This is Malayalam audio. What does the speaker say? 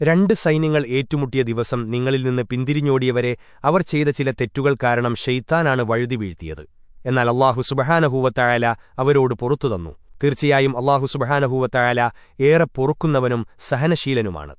രണ്ട് സൈന്യങ്ങൾ ഏറ്റുമുട്ടിയ ദിവസം നിങ്ങളിൽ നിന്ന് പിന്തിരിഞ്ഞോടിയവരെ അവർ ചെയ്ത ചില തെറ്റുകൾ കാരണം ഷെയ്ത്താനാണ് വഴുതി വീഴ്ത്തിയത്. എന്നാൽ അള്ളാഹു സുബഹാനഹൂവത്തായാല അവരോട് പുറത്തു തന്നു. തീർച്ചയായും അള്ളാഹു സുബഹാനഹൂവത്തായാല ഏറെ പൊറുക്കുന്നവനും സഹനശീലനുമാണ്.